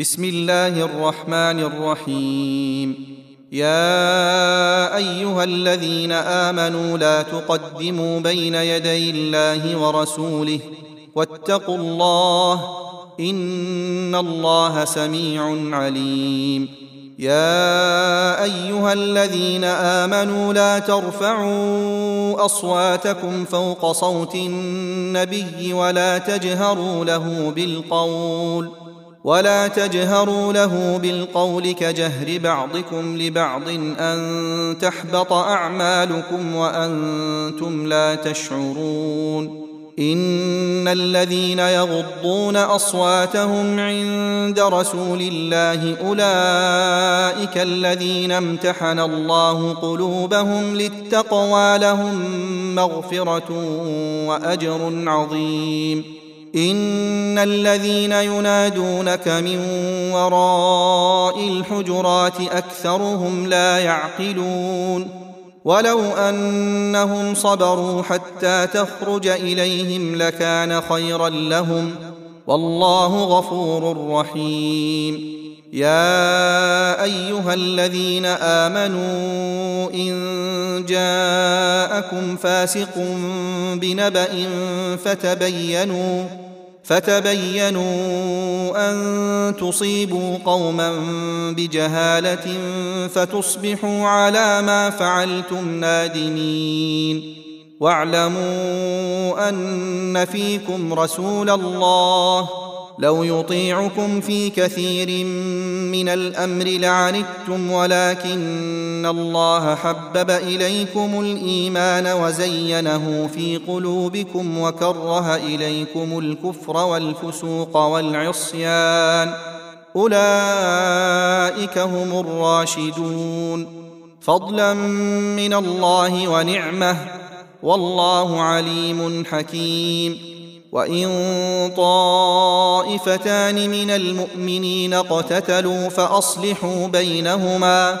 بسم الله الرحمن الرحيم. يا أيها الذين آمنوا لا تقدموا بين يدي الله ورسوله واتقوا الله إن الله سميع عليم. يا أيها الذين آمنوا لا ترفعوا أصواتكم فوق صوت النبي ولا تجهروا له بالقول. ولا تجهروا له بالقول كجهر بعضكم لبعض أن تحبط أعمالكم وأنتم لا تشعرون إن الذين يغضون أصواتهم عند رسول الله أولئك الذين امتحن الله قلوبهم للتقوى لهم مغفرة وأجر عظيم إن الذين ينادونك من وراء الحجرات أكثرهم لا يعقلون. ولو أنهم صبروا حتى تخرج إليهم لكان خيرا لهم. والله غفور رحيم. يا أيها الذين آمنوا إن جاءكم فاسق بنبأ فتبينوا فتبينوا أن تصيبوا قوما بجهالة فتصبحوا على ما فعلتم نادمين. واعلموا أن فيكم رسول الله. لو يطيعكم في كثير من الأمر لعنتم ولكن الله حبب اليكم الايمان وزينه في قلوبكم وكره اليكم الكفر والفسوق والعصيان اولئك هم الراشدون. فضلا من الله ونعمه والله عليم حكيم. وان طائفتان من المؤمنين اقتتلوا فاصلحوا بينهما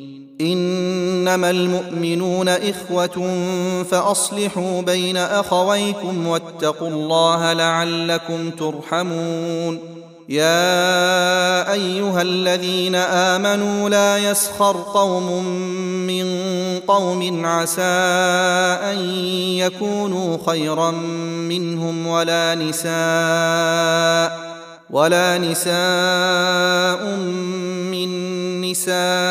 إنما المؤمنون إخوة فأصلحوا بين أخويكم واتقوا الله لعلكم ترحمون. يا أيها الذين آمنوا لا يسخر قوم من قوم عسى أن يكونوا خيرا منهم ولا نساء ولا نساء من نساء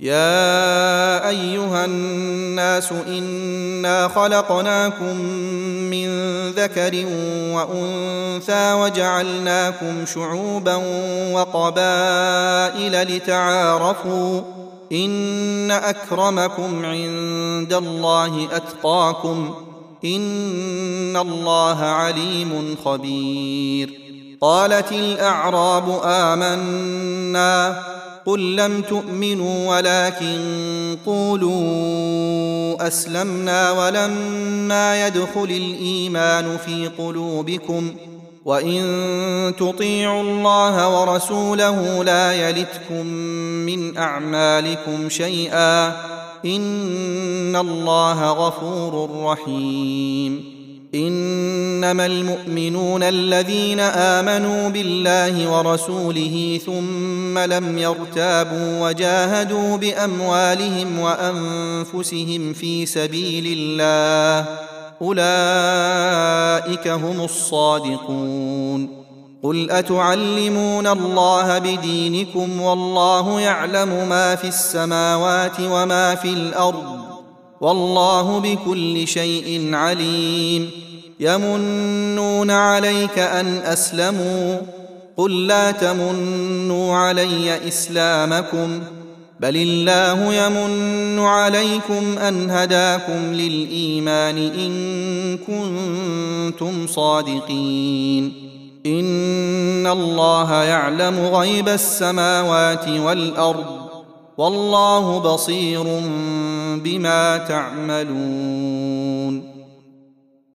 يا أيها الناس إنا خلقناكم من ذكر وأنثى وجعلناكم شعوبا وقبائل لتعارفوا إن أكرمكم عند الله أتقاكم إن الله عليم خبير قالت الأعراب آمنا قل لم تؤمنوا ولكن قولوا أسلمنا ولما يدخل الإيمان في قلوبكم وإن تطيعوا الله ورسوله لا يلتكم من أعمالكم شيئا إن الله غفور رحيم إنما المؤمنون الذين آمنوا بالله ورسوله ثم لم يرتابوا وجاهدوا بأموالهم وأنفسهم في سبيل الله أولئك هم الصادقون قل أتعلمون الله بدينكم والله يعلم ما في السماوات وما في الأرض والله بكل شيء عليم. يمنون عليك أن أسلموا. قل لا تمنوا علي إسلامكم. بل الله يمن عليكم أن هداكم للإيمان إن كنتم صادقين. إن الله يعلم غيب السماوات والأرض. والله بصير بما تعملون